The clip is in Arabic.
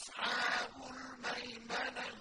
أَصْحَابُ الْمَيْمَنَةِ